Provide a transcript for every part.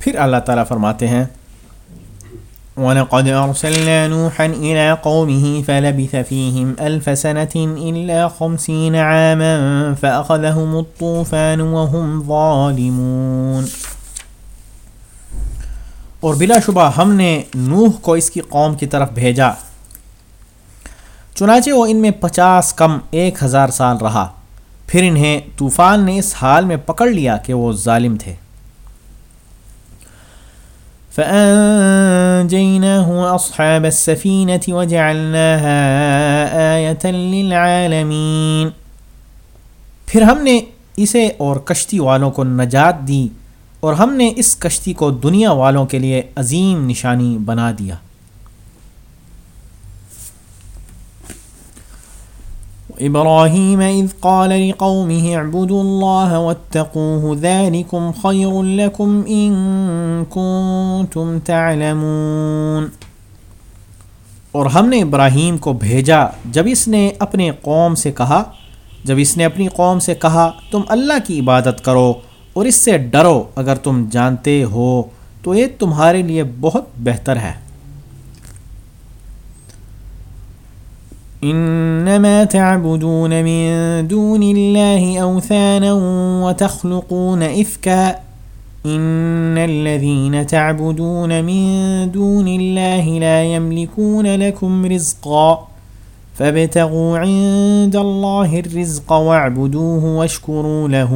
پھر اللہ تعالیٰ فرماتے ہیں، وَلَقَدْ أَرْسَلْنَا نُوحًا إِلَىٰ قَوْمِهِ فَلَبِثَ فِيهِمْ أَلْفَ سَنَةٍ إِلَّا خَمْسِينَ عَامًا فَأَخَذَهُمُ الطُّوفَانُ وَهُمْ ظَالِمُونَ۔ اور بلا شبہ ہم نے نوح کو اس کی قوم کی طرف بھیجا۔ چنانچہ وہ ان میں پچاس کم ایک ہزار سال رہا۔ پھر انہیں طوفان نے اس حال میں پکڑ لیا کہ وہ ظالم تھے۔ فأنجيناه أصحاب السفينة وجعلناها آية للعالمين۔ پھر ہم نے اسے اور کشتی والوں کو نجات دی اور ہم نے اس کشتی کو دنیا والوں کے لیے عظیم نشانی بنا دیا۔ إبراهيم إذ قال لقومه اعبدوا الله واتقوه ذلكم خير لكم إن كنتم تعلمون۔ اور ہم نے ابراہیم کو بھیجا جب اس نے اپنے قوم سے کہا، جب اس نے اپنی قوم سے کہا، تم اللہ کی عبادت کرو اور اس سے ڈرو، اگر تم جانتے ہو تو یہ تمہارے لیے بہت بہتر ہے۔ انما تعبدون من دون الله اوثانا وتخلقون افكا ان الذين تعبدون من دون الله لا يملكون لكم رزقا فابتغوا عند الله الرزق واعبدوه واشكروا له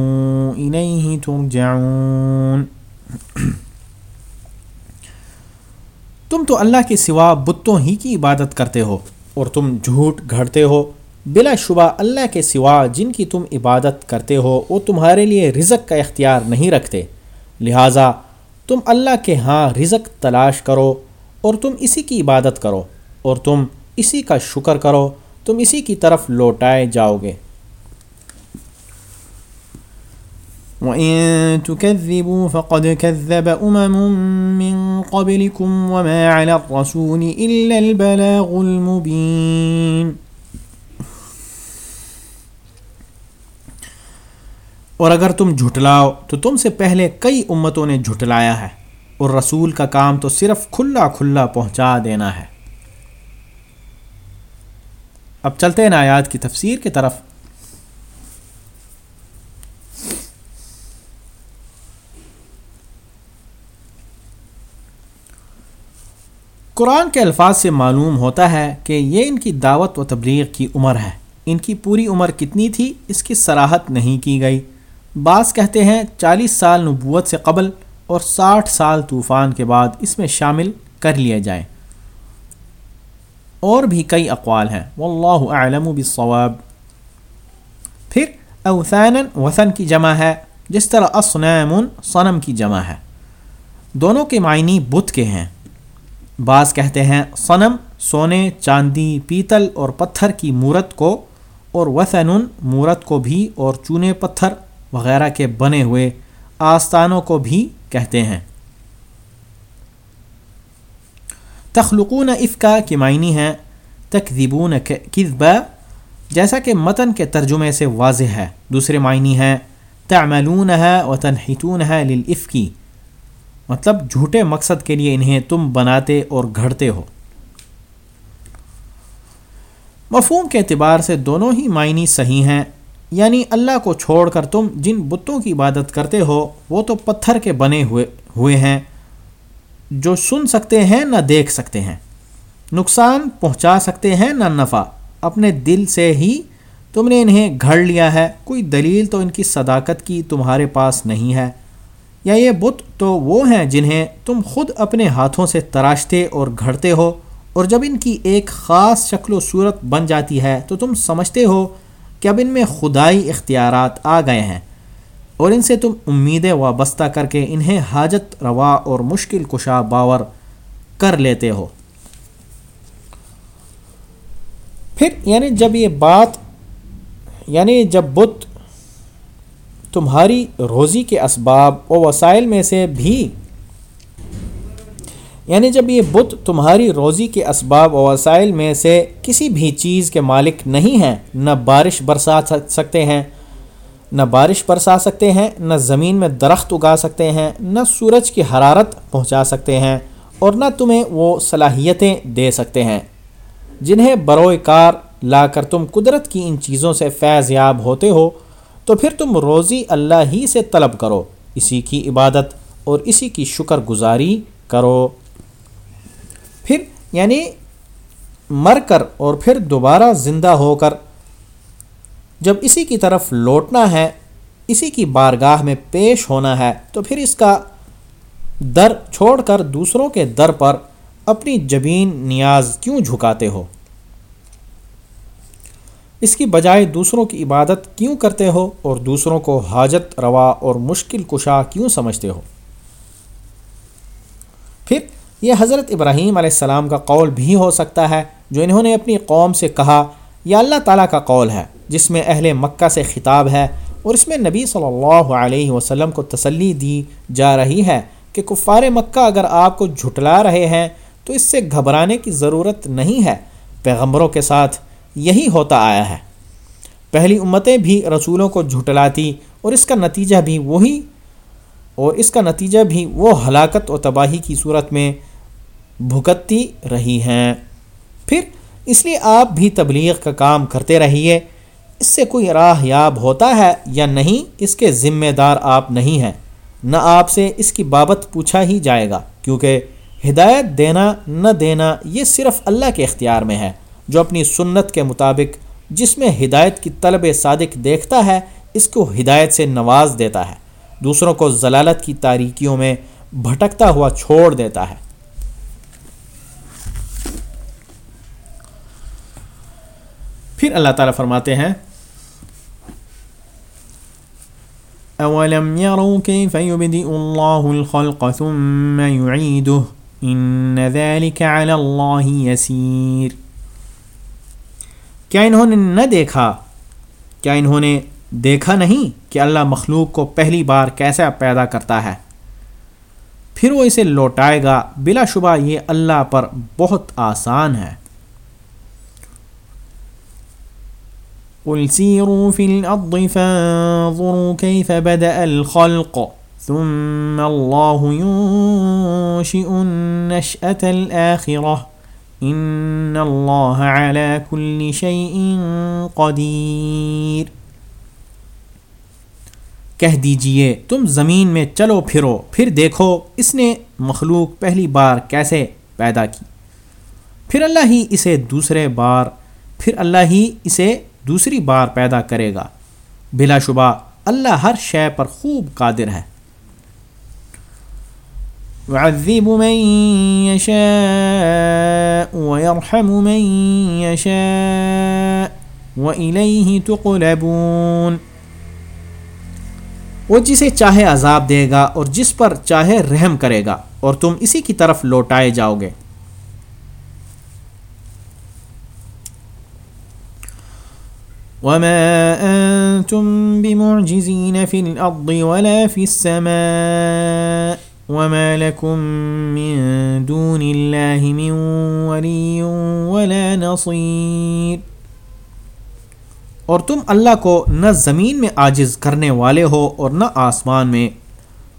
اليه ترجعون. تم تو اللہ کے سوا بتوں ہی کی عبادت کرتے ہو۔ اور تم جھوٹ گھڑتے ہو۔ بلا شبہ اللہ کے سوا جن کی تم عبادت کرتے ہو، وہ تمہارے لیے رزق کا اختیار نہیں رکھتے۔ لہٰذا تم اللہ کے ہاں رزق تلاش کرو اور تم اسی کی عبادت کرو اور تم اسی کا شکر کرو۔ تم اسی کی طرف لوٹائے جاؤ گے۔ وَإِن تُكَذِّبُوا فَقَدْ كَذَّبَ أُمَمٌ مِّن قَبْلِكُمْ وَمَا عَلَى الرَّسُولِ إِلَّا الْبَلَاغُ الْمُبِينُ اور اگر تم جھٹلاؤ تو تم سے پہلے کئی امتوں نے جھٹلایا ہے اور رسول کا کام تو صرف کھلا کھلا پہنچا دینا ہے۔ اب چلتے ہیں آیات کی تفسیر کی طرف۔ قرآن کے الفاظ سے معلوم ہوتا ہے کہ یہ ان کی دعوت و تبلیغ کی عمر ہے۔ ان کی پوری عمر کتنی تھی، اس کی سراحت نہیں کی گئی۔ بعض کہتے ہیں چالیس سال نبوت سے قبل اور ساٹھ سال طوفان کے بعد اس میں شامل کر لیے جائیں اور بھی کئی اقوال ہیں۔ واللہ اعلم بالصواب۔ پھر اوثان وثن کی جمع ہے، جس طرح اسنام صنم کی جمع ہے۔ دونوں کے معنی بت کے ہیں۔ بعض کہتے ہیں، صنم، سونے، چاندی، پیتل اور پتھر کی مورت کو، اور وثن مورت کو بھی اور چونے پتھر وغیرہ کے بنے ہوئے آستانوں کو بھی کہتے ہیں۔ تخلقون افکا کی معنی ہے، تکذبون کذبا، جیسا کہ متن کے ترجمے سے واضح ہے۔ دوسرے معنی ہے تعملون ہے و تنحتون ہے للافکی مطلب جھوٹے مقصد کے لیے انہیں تم بناتے اور گھڑتے ہو۔ مفہوم کے اعتبار سے دونوں ہی معنی صحیح ہیں یعنی اللہ کو چھوڑ کر تم جن بتوں کی عبادت کرتے ہو، وہ تو پتھر کے بنے ہوئے ہوئے ہیں، جو سن سکتے ہیں نہ دیکھ سکتے ہیں۔ نقصان پہنچا سکتے ہیں نہ نفع، اپنے دل سے ہی تم نے انہیں گھڑ لیا ہے، کوئی دلیل تو ان کی صداقت کی تمہارے پاس نہیں ہے۔ یا یہ بت تو وہ ہیں جنہیں تم خود اپنے ہاتھوں سے تراشتے اور گھڑتے ہو، اور جب ان کی ایک خاص شکل و صورت بن جاتی ہے تو تم سمجھتے ہو کہ اب ان میں خدائی اختیارات آ گئے ہیں۔ اور ان سے تم امیدیں وابستہ کر کے انہیں حاجت، روا اور مشکل کشا باور کر لیتے ہو۔ پھر یعنی جب یہ بات یعنی جب بت تمہاری روزی کے اسباب و وسائل میں سے بھی۔ یعنی جب یہ بت تمہاری روزی کے اسباب و وسائل میں سے کسی بھی چیز کے مالک نہیں ہیں، نہ بارش برسا سکتے ہیں، نہ بارش برسا سکتے ہیں، نہ زمین میں درخت اگا سکتے ہیں، نہ سورج کی حرارت پہنچا سکتے ہیں، اور نہ تمہیں وہ صلاحیتیں دے سکتے ہیں۔ جنہیں بروئے کار لا کر تم قدرت کی ان چیزوں سے فیض یاب ہوتے ہو تو پھر تم روزی اللہ ہی سے طلب کرو، اسی کی عبادت اور اسی کی شکر گزاری کرو۔ پھر یعنی مر کر اور پھر دوبارہ زندہ ہو کر، جب اسی کی طرف لوٹنا ہے، اسی کی بارگاہ میں پیش ہونا ہے، تو پھر اس کا در چھوڑ کر دوسروں کے در پر اپنی جبین نیاز کیوں جھکاتے ہو؟ اس کی بجائے دوسروں کی عبادت کیوں کرتے ہو اور دوسروں کو حاجت، روا اور مشکل کشا کیوں سمجھتے ہو؟ پھر یہ حضرت ابراہیم علیہ السلام کا قول بھی ہو سکتا ہے جو انہوں نے اپنی قوم سے کہا یہ اللہ تعالیٰ کا قول ہے، جس میں اہل مکہ سے خطاب ہے اور اس میں نبی صلی اللہ علیہ وسلم کو تسلی دی جا رہی ہے کہ کفار مکہ اگر آپ کو جھٹلا رہے ہیں تو اس سے گھبرانے کی ضرورت نہیں ہے۔ پیغمبروں کے ساتھ یہی ہوتا آیا ہے۔ پہلی امتیں بھی رسولوں کو جھٹلاتی اور اس کا نتیجہ بھی وہی اور اس کا نتیجہ بھی وہ ہلاکت و تباہی کی صورت میں بھگتتی رہی ہیں۔ پھر اس لیے آپ بھی تبلیغ کا کام کرتے رہیے۔ اس سے کوئی راہ یاب ہوتا ہے یا نہیں، اس کے ذمہ دار آپ نہیں ہیں۔ نہ آپ سے اس کی بابت پوچھا ہی جائے گا، کیونکہ ہدایت دینا نہ دینا یہ صرف اللہ کے اختیار میں ہے۔ جو اپنی سنت کے مطابق جس میں ہدایت کی طلب صادق دیکھتا ہے، اس کو ہدایت سے نواز دیتا ہے۔ دوسروں کو ضلالت کی تاریکیوں میں بھٹکتا ہوا چھوڑ دیتا ہے۔ پھر اللہ تعالیٰ فرماتے ہیں اولم يروا كيف يبدئ الله الخلق ثم يعيده ان ذلك على الله يسير کیا انہوں نے نہ دیکھا؟ کیا انہوں نے دیکھا نہیں کہ اللہ مخلوق کو پہلی بار کیسا پیدا کرتا ہے؟ پھر وہ اسے لوٹائے گا۔ بلا شبہ یہ اللہ پر بہت آسان ہے۔ قل سيروا في الأرض فانظروا كيف بدأ الخلق ثم الله ينشئ النشأة الآخرة إن الله على كل شيء قدير۔ کہہ دیجیے، تم زمین میں چلو پھرو، پھر دیکھو اس نے مخلوق پہلی بار کیسے پیدا کی۔ پھر اللہ ہی اسے دوسرے بار، پھر اللہ ہی اسے دوسری بار پیدا کرے گا۔ بلا شبہ، اللہ ہر شے پر خوب قادر ہے۔ يعذب من يشاء ويرحم من يشاء وإليه تقلبون۔ وہ جسے چاہے عذاب دے گا اور جس پر چاہے رحم کرے گا اور تم اسی کی طرف لوٹائے جاؤ گے۔ وما أنتم بمعجزين في الأرض ولا في السماء۔ وما لكم من دون الله من ولي ولا نصير۔ اور تم اللہ کو نہ زمین میں عاجز کرنے والے ہو اور نہ آسمان میں۔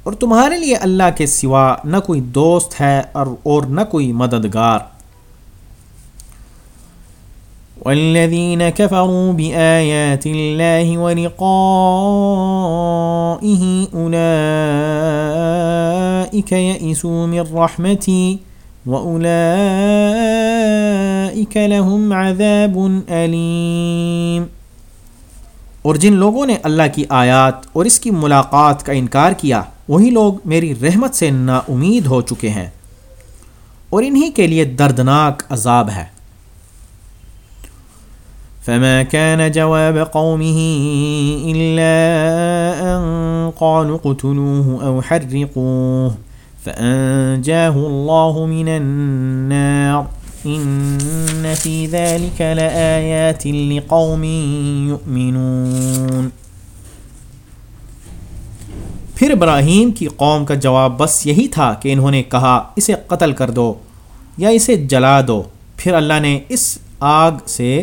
اور تمہارے لیے اللہ کے سوا نہ کوئی دوست ہے اور اور نہ کوئی مددگار۔ والذين كفروا بآيات الله ولقائه أولئك يئسوا من رحمتي وأولئك لهم عذاب أليم۔ اور جن لوگوں نے اللہ کی آیات اور اس کی ملاقات کا انکار کیا، وہی لوگ میری رحمت سے نا امید ہو چکے ہیں۔ اور انہی کے لیے دردناک عذاب ہے۔ فما كان جواب قومه إلا أن قالوا قتلوه أو حرقوه فأنجاه الله من النار. إن في ذلك لآيات لقوم يؤمنون. پھر ابراہیم کی قوم کا جواب بس یہی تھا کہ انہوں نے کہا، اسے قتل کر دو یا اسے جلا دو۔ پھر اللہ نے اس آگ سے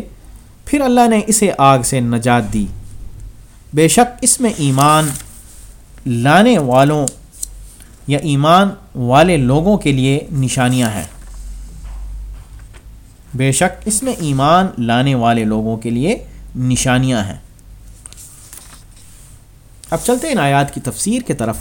پھر اللہ نے اسے آگ سے نجات دی۔ بے شک اس میں ایمان لانے والوں یا ایمان والے لوگوں کے لیے نشانیاں ہیں۔ بے شک اس میں ایمان لانے والے لوگوں کے لیے نشانیاں ہیں۔ اب چلتے ہیں آیات کی تفسیر کی طرف۔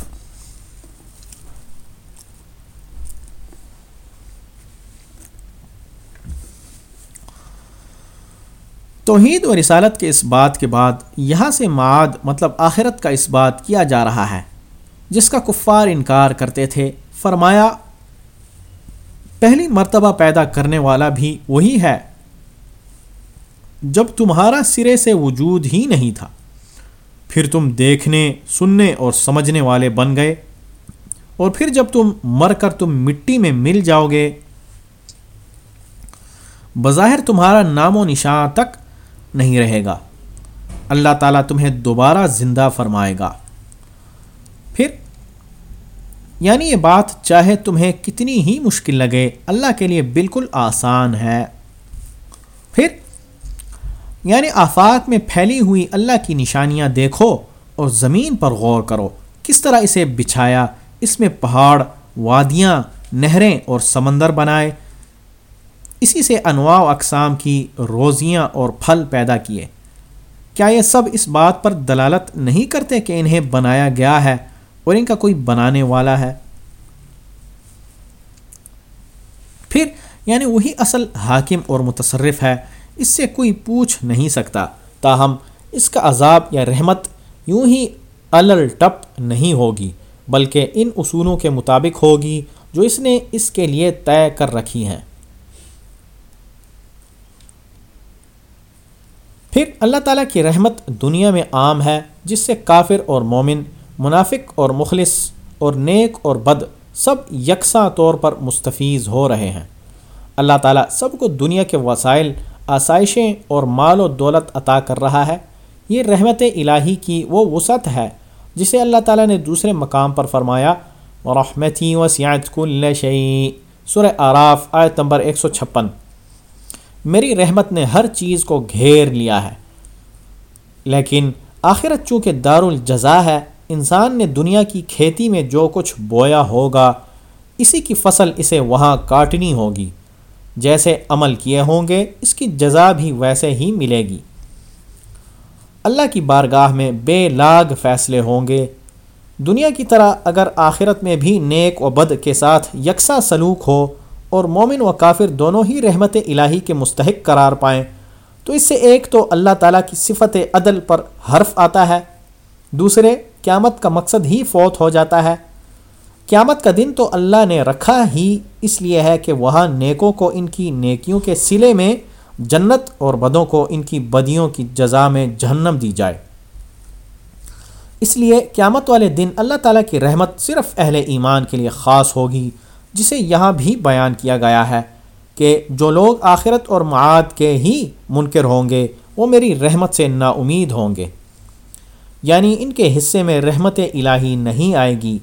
توحید و رسالت کے اس بات کے بعد یہاں سے معاد مطلب آخرت کا اس بات کیا جا رہا ہے۔ جس کا کفار انکار کرتے تھے، فرمایا، پہلی مرتبہ پیدا کرنے والا بھی وہی ہے۔ جب تمہارا سرے سے وجود ہی نہیں تھا، پھر تم دیکھنے، سننے اور سمجھنے والے بن گئے۔ اور پھر جب تم مر کر تم مٹی میں مل جاؤ گے، بظاہر تمہارا نام و نشان تک نہیں رہے گا۔ اللہ تعالیٰ تمہیں دوبارہ زندہ فرمائے گا۔ پھر یعنی یہ بات چاہے تمہیں کتنی ہی مشکل لگے، اللہ کے لیے بالکل آسان ہے۔ پھر یعنی آفاق میں پھیلی ہوئی اللہ کی نشانیاں دیکھو اور زمین پر غور کرو۔ کس طرح اسے بچھایا، اس میں پہاڑ، وادیاں، نہریں اور سمندر بنائے۔ اسی سے انواع و اقسام کی روزیاں اور پھل پیدا کیے۔ کیا یہ سب اس بات پر دلالت نہیں کرتے کہ انہیں بنایا گیا ہے اور ان کا کوئی بنانے والا ہے؟ پھر یعنی وہی اصل حاکم اور متصرف ہے، اس سے کوئی پوچھ نہیں سکتا۔ تاہم، اس کا عذاب یا رحمت یوں ہی الل ٹپ نہیں ہوگی، بلکہ ان اصولوں کے مطابق ہوگی جو اس نے اس کے لیے طے کر رکھی ہیں۔ پھر اللہ تعالیٰ کی رحمت دنیا میں عام ہے، جس سے کافر اور مومن، منافق اور مخلص اور نیک اور بد سب یکساں طور پر مستفیض ہو رہے ہیں۔ اللہ تعالیٰ سب کو دنیا کے وسائل، آسائشیں اور مال و دولت عطا کر رہا ہے۔ یہ رحمت الہی کی وہ وسعت ہے، جسے اللہ تعالیٰ نے دوسرے مقام پر فرمایا، رحمتی وسیعت کل شعی سر آراف، آیت نمبر ایک سو چھپن۔ میری رحمت نے ہر چیز کو گھیر لیا ہے۔ لیکن آخرت چونکہ دار الجزا ہے، انسان نے دنیا کی کھیتی میں جو کچھ بویا ہوگا، اسی کی فصل اسے وہاں کاٹنی ہوگی۔ جیسے عمل کیے ہوں گے، اس کی جزا بھی ویسے ہی ملے گی۔ اللہ کی بارگاہ میں بے لاگ فیصلے ہوں گے۔ دنیا کی طرح اگر آخرت میں بھی نیک و بد کے ساتھ یکساں سلوک ہو اور مومن و کافر دونوں ہی رحمت الہی کے مستحق قرار پائیں۔ تو اس سے ایک تو اللہ تعالیٰ کی صفت عدل پر حرف آتا ہے۔ دوسرے، قیامت کا مقصد ہی فوت ہو جاتا ہے۔ قیامت کا دن تو اللہ نے رکھا ہی، اس لیے ہے کہ وہاں نیکوں کو ان کی نیکیوں کے سلے میں جنت اور بدوں کو ان کی بدیوں کی جزا میں جہنم دی جائے۔ اس لیے قیامت والے دن اللہ تعالیٰ کی رحمت صرف اہل ایمان کے لیے خاص ہوگی۔ جسے یہاں بھی بیان کیا گیا ہے کہ جو لوگ آخرت اور معاد کے ہی منکر ہوں گے، وہ میری رحمت سے نا امید ہوں گے۔ یعنی ان کے حصے میں رحمت الہی نہیں آئے گی۔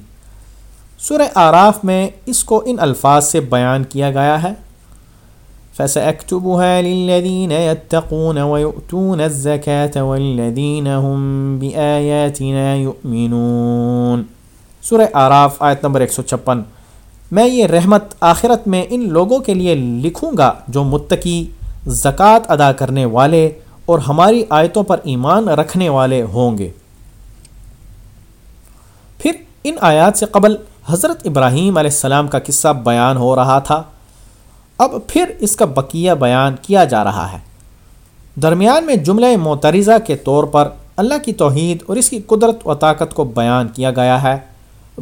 سورہ آراف میں اس کو ان الفاظ سے بیان کیا گیا ہے۔ فَسَأَكْتُبُهَا لِلَّذِينَ يَتَّقُونَ وَيُؤْتُونَ الزَّكَاةَ وَالَّذِينَ هُمْ بِآيَاتِنَا يُؤْمِنُونَ۔ سورہ آراف آیت نمبر 156 میں یہ رحمت آخرت میں ان لوگوں کے لیے لکھوں گا جو متقی زکوٰۃ ادا کرنے والے اور ہماری آیتوں پر ایمان رکھنے والے ہوں گے۔ پھر ان آیات سے قبل حضرت ابراہیم علیہ السلام کا قصہ بیان ہو رہا تھا۔ اب پھر اس کا بقیہ بیان کیا جا رہا ہے۔ درمیان میں جملہ معترضہ کے طور پر اللہ کی توحید اور اس کی قدرت و طاقت کو بیان کیا گیا ہے۔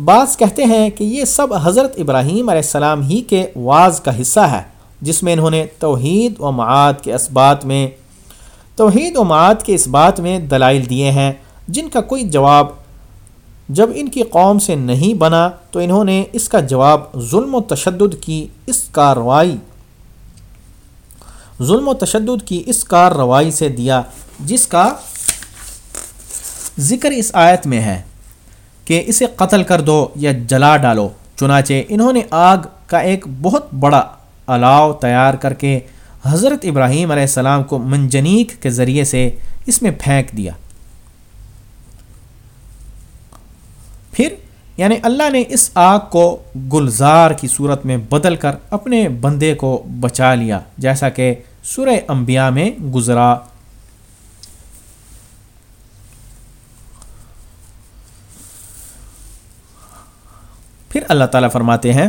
بعض کہتے ہیں کہ یہ سب حضرت ابراہیم علیہ السلام ہی کے واز کا حصہ ہے، جس میں انہوں نے توحید و معاد کے اسبات میں، توحید و معاد کے اس بات میں دلائل دیے ہیں، جن کا کوئی جواب جب ان کی قوم سے نہیں بنا تو انہوں نے اس کا جواب ظلم و تشدد کی اس کارروائی، ظلم و تشدد کی اس کارروائی سے دیا، جس کا ذکر اس آیت میں ہے۔ کہ اسے قتل کر دو یا جلا ڈالو۔ چنانچہ انہوں نے آگ کا ایک بہت بڑا الاؤ تیار کر کے حضرت ابراہیم علیہ السلام کو منجنیک کے ذریعے سے اس میں پھینک دیا۔ پھر یعنی اللہ نے اس آگ کو گلزار کی صورت میں بدل کر اپنے بندے کو بچا لیا، جیسا کہ سورہ انبیاء میں گزرا اللہ تعالیٰ فرماتے ہیں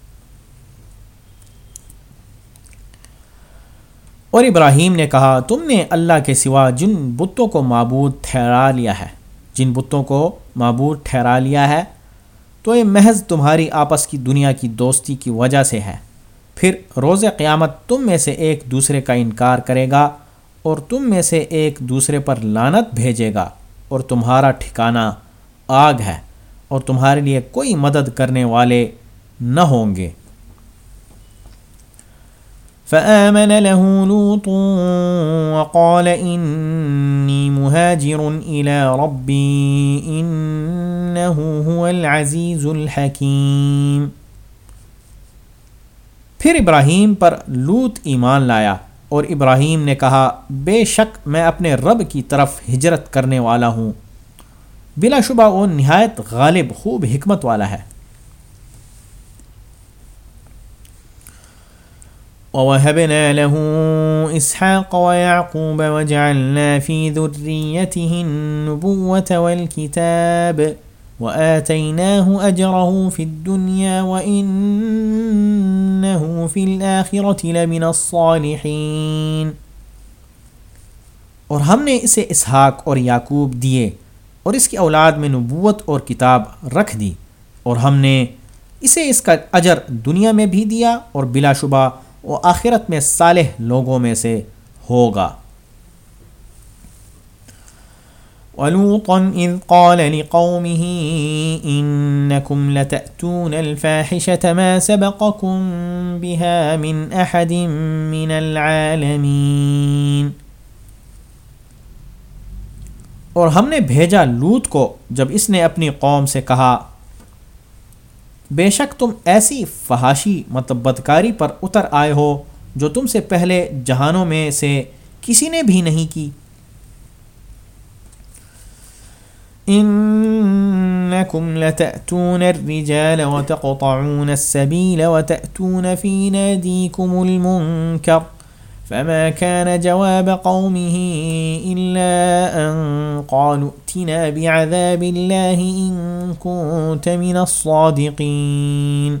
اور ابراہیم نے کہا، تم نے اللہ کے سوا جن بتوں کو معبود ٹھہرا لیا ہے، جن بتوں کو معبود ٹھہرا لیا ہے، تو یہ محض تمہاری آپس کی دنیا کی دوستی کی وجہ سے ہے۔ پھر روز قیامت تم میں سے ایک دوسرے کا انکار کرے گا اور تم میں سے ایک دوسرے پر لانت بھیجے گا اور تمہارا ٹھکانہ آگ ہے اور تمہارے لیے کوئی مدد کرنے والے نہ ہوں گے۔ فآمن له لوط وقال إني مهاجر إلى ربي إنه هو العزيز الحكيم۔ پھر ابراہیم پر لوت ایمان لایا اور ابراہیم نے کہا، بے شک میں اپنے رب کی طرف ہجرت کرنے والا ہوں۔ بلا شبہ وہ نہایت غالب، خوب حکمت والا ہے۔ ووهبنا له إسحاق ويعقوب وجعلنا في ذريته النبوة والكتاب وآتيناه أجره في الدنيا وإنه في الآخرة لمن الصالحين۔ اور ہم نے اسے اسحاق اور یعقوب دیے اور اس کی اولاد میں نبوت اور کتاب رکھ دی اور ہم نے اسے اس کا اجر دنیا میں بھی دیا اور بلا شبہ وہ آخرت میں صالح لوگوں میں سے ہوگا۔ ولوطا إذ قال لقومه إنكم لتأتون الفاحشة ما سبقكم بها من أحد من العالمين اور ہم نے بھیجا لوت کو جب اس نے اپنی قوم سے کہا بے شک تم ایسی فحاشی مطلب بدکاری پر اتر آئے ہو جو تم سے پہلے جہانوں میں سے کسی نے بھی نہیں کی۔ انکم لتأتون الرجال وتقطعون السبیل وتأتون فی نادیکم المنکر۔ فما كان جواب قومه إلا أن قالوا ائتنا بعذاب الله إن كنت من الصادقين۔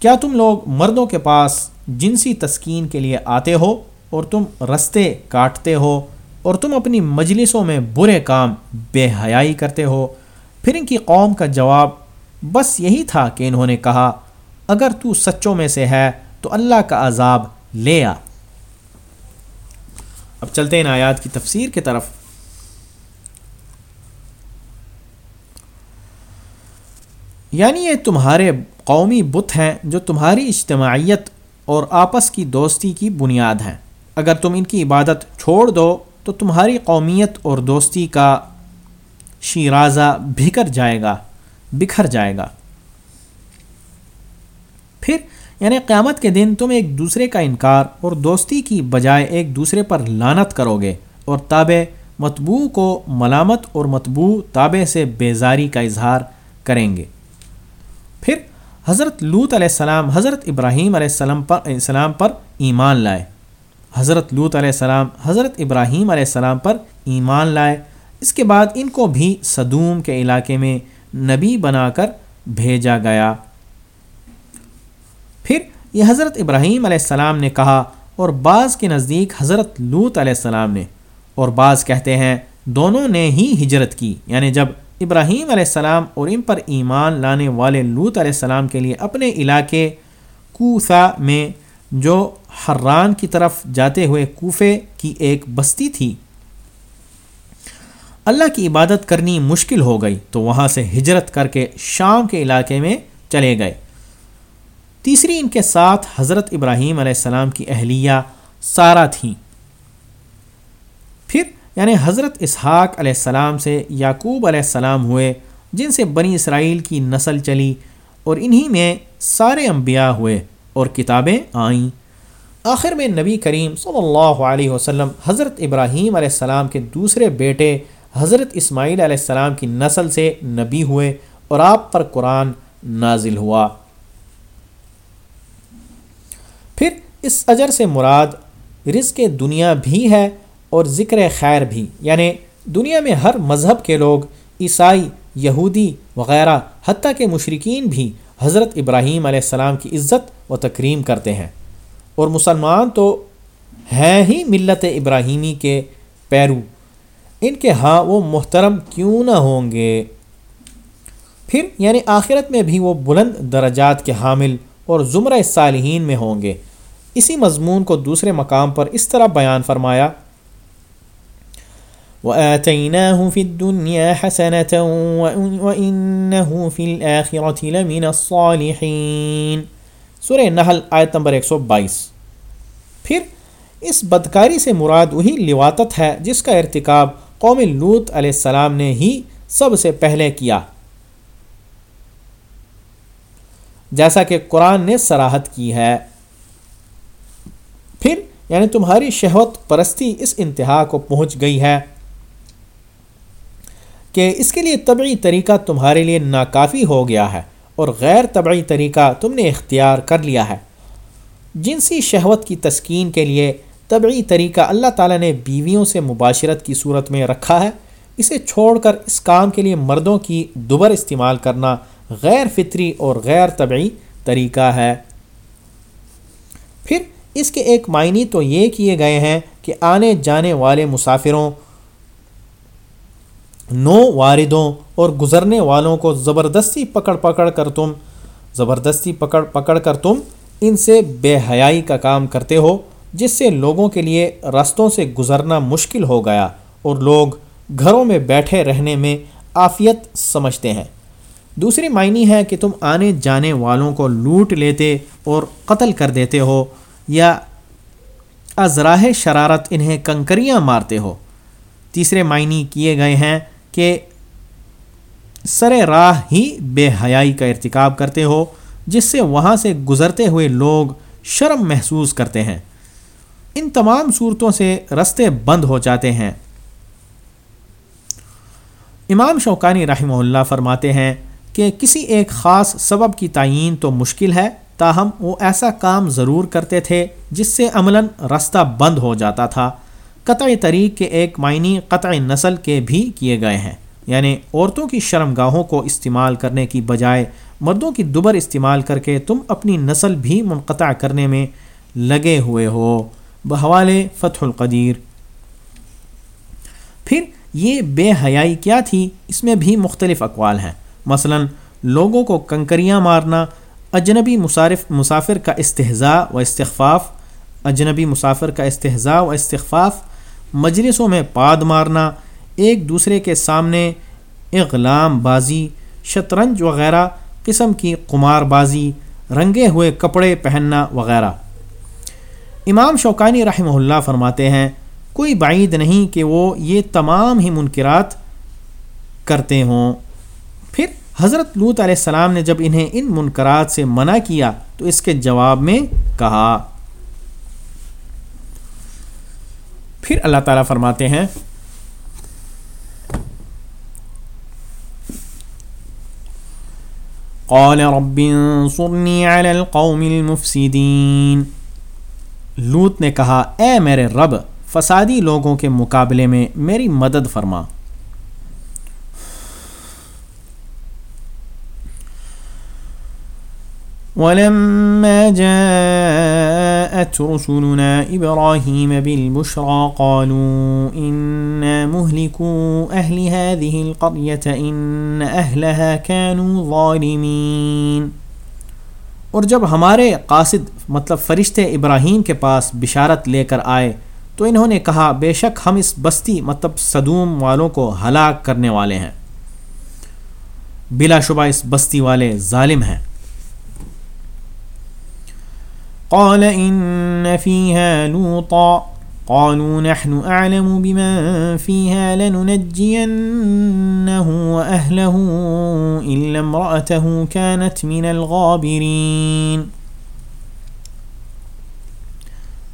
کیا تم لوگ مردوں کے پاس جنسی تسکین کے لیے آتے ہو اور تم رستے کاٹتے ہو اور تم اپنی مجلسوں میں برے کام بے حیائی کرتے ہو؟ پھر ان کی قوم کا جواب بس یہی تھا کہ انہوں نے کہا، اگر تو سچوں میں سے ہے تو اللہ کا عذاب لے آ۔ اب چلتے ہیں آیات کی تفسیر کی طرف۔ یعنی یہ تمہارے قومی بت ہیں جو تمہاری اجتماعیت اور آپس کی دوستی کی بنیاد ہیں۔ اگر تم ان کی عبادت چھوڑ دو تو تمہاری قومیت اور دوستی کا شیرازہ بکھر جائے گا، بکھر جائے گا۔ پھر یعنی قیامت کے دن تم ایک دوسرے کا انکار اور دوستی کی بجائے ایک دوسرے پر لانت کرو گے اور تابع متبوع کو ملامت اور متبوع تابع سے بیزاری کا اظہار کریں گے۔ پھر حضرت لوت علیہ السلام، حضرت ابراہیم علیہ السلام پر السلام پر ایمان لائے۔ حضرت لوت علیہ السلام، حضرت ابراہیم علیہ السلام پر ایمان لائے۔ اس کے بعد ان کو بھی صدوم کے علاقے میں نبی بنا کر بھیجا گیا۔ پھر یہ حضرت ابراہیم علیہ السلام نے کہا اور بعض کے نزدیک حضرت لوت علیہ السلام نے۔ اور بعض کہتے ہیں دونوں نے ہی ہجرت کی۔ یعنی جب ابراہیم علیہ السلام اور ان پر ایمان لانے والے لوت علیہ السلام کے لیے اپنے علاقے کوسا میں جو حران کی طرف جاتے ہوئے کوفے کی ایک بستی تھی، اللہ کی عبادت کرنی مشکل ہو گئی تو وہاں سے ہجرت کر کے شام کے علاقے میں چلے گئے۔ تیسری ان کے ساتھ حضرت ابراہیم علیہ السلام کی اہلیہ سارا تھیں۔ پھر یعنی حضرت اسحاق علیہ السلام سے یعقوب علیہ السلام ہوئے، جن سے بنی اسرائیل کی نسل چلی اور انہی میں سارے انبیاء ہوئے اور کتابیں آئیں۔ آخر میں نبی کریم صلی اللہ علیہ وسلم حضرت ابراہیم علیہ السلام کے دوسرے بیٹے حضرت اسماعیل علیہ السلام کی نسل سے نبی ہوئے اور آپ پر قرآن نازل ہوا۔ پھر اس اجر سے مراد رزق دنیا بھی ہے اور ذکر خیر بھی۔ یعنی دنیا میں ہر مذہب کے لوگ، عیسائی، یہودی وغیرہ، حتیٰ کہ مشرقین بھی حضرت ابراہیم علیہ السلام کی عزت و تکریم کرتے ہیں۔ اور مسلمان تو ہیں ہی ملت ابراہیمی کے پیرو۔ ان کے ہاں وہ محترم کیوں نہ ہوں گے؟ پھر یعنی آخرت میں بھی وہ بلند درجات کے حامل اور زمرہ صالحین میں ہوں گے۔ اسی مضمون کو دوسرے مقام پر اس طرح بیان فرمایا، وآتيناه في الدنيا حسنة وإنه في الآخرة لمن الصالحين۔ سورہ نحل، آیت نمبر 122 پھر اس بدکاری سے مراد وہی لواتت ہے جس کا ارتکاب قوم لوت علیہ السلام نے ہی سب سے پہلے کیا۔ جیسا کہ قرآن نے سراحت کی ہے۔ پھر یعنی تمہاری شہوت پرستی اس انتہا کو پہنچ گئی ہے کہ اس کے لیے طبعی طریقہ تمہارے لیے ناکافی ہو گیا ہے اور غیر طبعی طریقہ تم نے اختیار کر لیا ہے۔ جنسی شہوت کی تسکین کے لیے طبعی طریقہ اللہ تعالیٰ نے بیویوں سے مباشرت کی صورت میں رکھا ہے۔ اسے چھوڑ کر اس کام کے لیے مردوں کی دوبر استعمال کرنا غیر فطری اور غیر طبعی طریقہ ہے۔ پھر اس کے ایک معنی تو یہ کیے گئے ہیں کہ آنے جانے والے مسافروں نو واردوں اور گزرنے والوں کو زبردستی پکڑ پکڑ کر تم، زبردستی پکڑ پکڑ کر تم ان سے بے حیائی کا کام کرتے ہو، جس سے لوگوں کے لیے رستوں سے گزرنا مشکل ہو گیا اور لوگ گھروں میں بیٹھے رہنے میں آفیت سمجھتے ہیں۔ دوسری معنی ہے کہ تم آنے جانے والوں کو لوٹ لیتے اور قتل کر دیتے ہو یا ازراہ شرارت انہیں کنکریاں مارتے ہو۔ تیسرے معنی کیے گئے ہیں کہ سر راہ ہی بے حیائی کا ارتکاب کرتے ہو، جس سے وہاں سے گزرتے ہوئے لوگ شرم محسوس کرتے ہیں۔ ان تمام صورتوں سے رستے بند ہو جاتے ہیں۔ امام شوکانی رحمہ اللہ فرماتے ہیں کہ کسی ایک خاص سبب کی تعین تو مشکل ہے۔ تاہم وہ ایسا کام ضرور کرتے تھے جس سے عملاً رستہ بند ہو جاتا تھا۔ قطع طریق کے ایک معنی قطع نسل کے بھی کیے گئے ہیں۔ یعنی عورتوں کی شرم گاہوں کو استعمال کرنے کی بجائے مردوں کی دوبر استعمال کر کے تم اپنی نسل بھی منقطع کرنے میں لگے ہوئے ہو۔ بحوال فتح القدیر۔ پھر یہ بے حیائی کیا تھی؟ اس میں بھی مختلف اقوال ہیں۔ مثلا، لوگوں کو کنکریاں مارنا اجنبی مصارف مسافر کا استحضاء و استخفاف اجنبی مسافر کا استحضاء و استخفاف، مجلسوں میں پاد مارنا، ایک دوسرے کے سامنے اغلام بازی، شطرنج وغیرہ، قسم کی قمار بازی، رنگے ہوئے کپڑے پہننا وغیرہ۔ امام شوکانی رحمہ اللہ فرماتے ہیں، کوئی بعید نہیں کہ وہ یہ تمام ہی منکرات کرتے ہوں۔ پھر حضرت لوت علیہ السلام نے جب انہیں ان منکرات سے منع کیا تو اس کے جواب میں کہا، پھر اللہ تعالیٰ فرماتے ہیں، قال رب انصرني على القوم المفسدين لوت نے کہا، اے میرے رب، فسادی لوگوں کے مقابلے میں میری مدد فرما۔ ولما جاءت رسلنا إبراهيم بالبشرى قالوا إنا مهلكوا أهل هذه القرية إن أهلها كانوا ظالمين۔ اور جب ہمارے قاصد مطلب فرشتے ابراہیم کے پاس بشارت لے کر آئے تو انہوں نے کہا، بے شک ہم اس بستی مطلب صدوم والوں کو ہلاک کرنے والے ہیں۔ بلا شبہ اس بستی والے ظالم ہیں۔ قال ان فيها لوطا. قالوا نحن اعلم بمن فيها لننجينه واهله الا امراته كانت من الغابرين.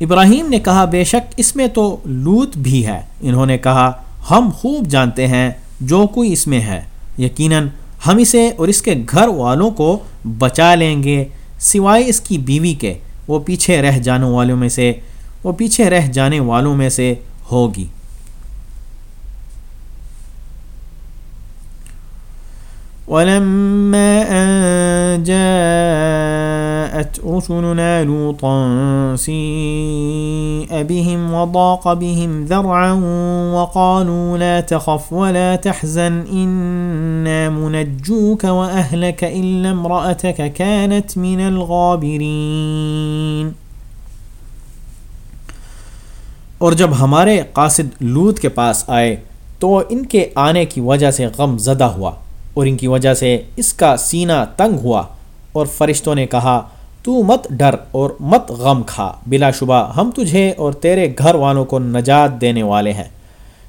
ابراہیم نے کہا، بے شک اس میں تو لوت بھی ہے۔ انہوں نے کہا، ہم خوب جانتے ہیں جو کوئی اس میں ہے۔ یقیناً ہم اسے اور اس کے گھر والوں کو بچا لیں گے، سوائے اس کی بیوی کے۔ وہ پیچھے رہ جانے والوں میں سے، وہ پیچھے رہ جانے والوں میں سے ہوگی۔ ولما أن جاءت رسلنا لوطا سيء بهم وضاق بهم ذرعا وقالوا لا تخف ولا تحزن، إنا منجوك وأهلك إلا امرأتك كانت من الغابرين. اور جب ہمارے قاصد لوت کے پاس آئے تو ان کے آنے کی وجہ سے غم زدہ ہوا۔ اور ان کی وجہ سے اس کا سینہ تنگ ہوا اور فرشتوں نے کہا، تو مت ڈر اور مت غم کھا، بلا شبہ ہم تجھے اور تیرے گھر والوں کو نجات دینے والے ہیں۔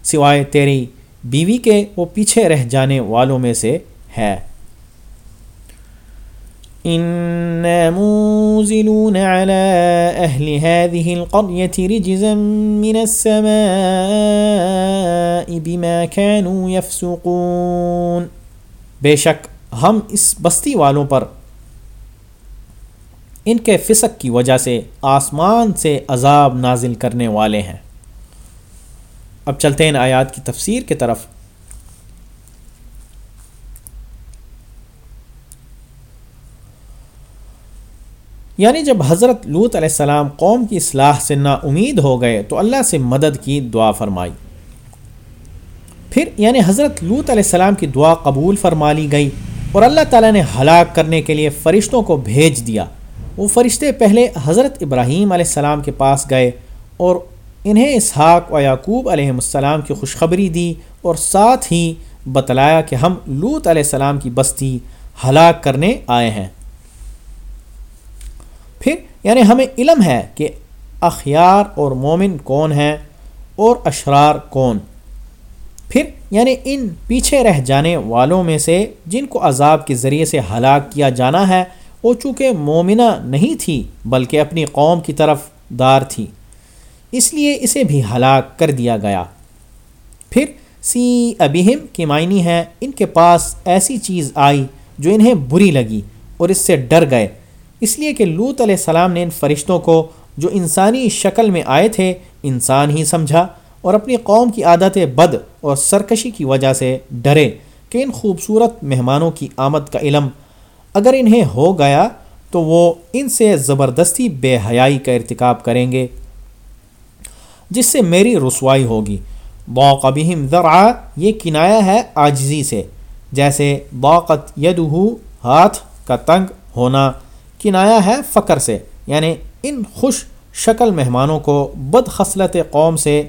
سوائے تیری بیوی کے وہ پیچھے رہ جانے والوں میں سے ہے۔ موزلون على أهل هذه القرية رجزا من السماء بما كانوا يفسقون بے شک ہم اس بستی والوں پر ان کے فسق کی وجہ سے آسمان سے عذاب نازل کرنے والے ہیں۔ اب چلتے ہیں آیات کی تفسیر کی طرف۔ یعنی جب حضرت لوت علیہ السلام قوم کی اصلاح سے نا امید ہو گئے تو اللہ سے مدد کی دعا فرمائی۔ پھر یعنی حضرت لوت علیہ السلام کی دعا قبول فرما لی گئی اور اللہ تعالیٰ نے ہلاک کرنے کے لیے فرشتوں کو بھیج دیا۔ وہ فرشتے پہلے حضرت ابراہیم علیہ السلام کے پاس گئے اور انہیں اسحاق و یعقوب علیہ السلام کی خوشخبری دی اور ساتھ ہی بتلایا کہ ہم لوت علیہ السلام کی بستی ہلاک کرنے آئے ہیں۔ پھر یعنی ہمیں علم ہے کہ اخیار اور مومن کون ہیں اور اشرار کون۔ پھر یعنی ان پیچھے رہ جانے والوں میں سے جن کو عذاب کے ذریعے سے ہلاک کیا جانا ہے، وہ چونکہ مومنہ نہیں تھی، بلکہ اپنی قوم کی طرف دار تھی۔ اس لیے اسے بھی ہلاک کر دیا گیا۔ پھر سی ابہم کی معنی ہے ان کے پاس ایسی چیز آئی جو انہیں بری لگی اور اس سے ڈر گئے۔ اس لیے کہ لوت علیہ السلام نے ان فرشتوں کو جو انسانی شکل میں آئے تھے، انسان ہی سمجھا۔ اور اپنی قوم کی عادت بد اور سرکشی کی وجہ سے ڈرے کہ ان خوبصورت مہمانوں کی آمد کا علم اگر انہیں ہو گیا تو وہ ان سے زبردستی بے حیائی کا ارتکاب کریں گے، جس سے میری رسوائی ہوگی۔ باقبہم ذرا یہ کنایا ہے آجزی سے، جیسے باقت یدہو ہاتھ کا تنگ ہونا۔ کنایا ہے فقر سے یعنی ان خوش شکل مہمانوں کو بد خصلت قوم سے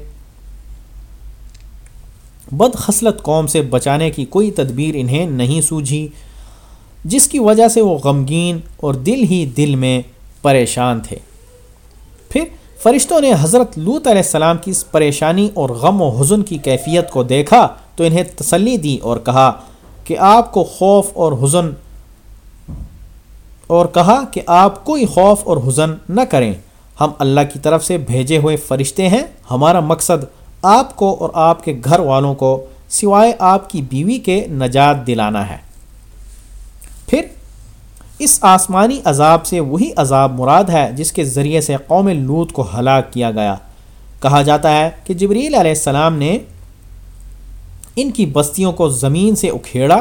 بد خصلت قوم سے بچانے کی کوئی تدبیر انہیں نہیں سوجھی، جس کی وجہ سے وہ غمگین اور دل ہی دل میں پریشان تھے۔ پھر فرشتوں نے حضرت لوت علیہ السلام کی اس پریشانی اور غم و حزن کی کیفیت کو دیکھا تو انہیں تسلی دی اور کہا کہ آپ کو خوف اور حزن، اور کہا کہ آپ کوئی خوف اور حزن نہ کریں۔ ہم اللہ کی طرف سے بھیجے ہوئے فرشتے ہیں، ہمارا مقصد آپ کو اور آپ کے گھر والوں کو سوائے آپ کی بیوی کے نجات دلانا ہے۔ پھر اس آسمانی عذاب سے وہی عذاب مراد ہے جس کے ذریعے سے قوم لوت کو ہلاک کیا گیا۔ کہا جاتا ہے کہ جبریل علیہ السلام نے ان کی بستیوں کو زمین سے اکھیڑا،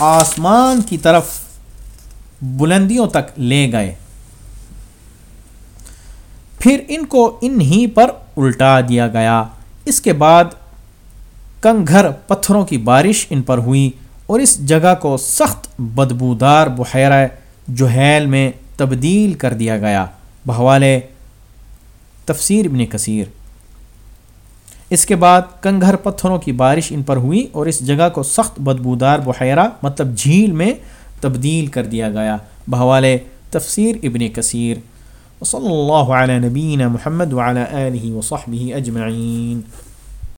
آسمان کی طرف بلندیوں تک لے گئے۔ پھر ان کو ان ہی پر الٹا دیا گیا۔ اس کے بعد کنگھر پتھروں کی بارش ان پر ہوئی اور اس جگہ کو سخت بدبودار بحیرہ جوہیل میں تبدیل کر دیا گیا۔ بہوالے، تفسیر ابن کثیر۔ اس کے بعد کنگھر پتھروں کی بارش ان پر ہوئی اور اس جگہ کو سخت بدبودار بحیرہ مطلب جھیل میں تبدیل کر دیا گیا۔ بحوالے تفسیر ابن کثیر۔ وصلی اللہ علیہ نبین محمد وعلى آله وصحبه اجمعین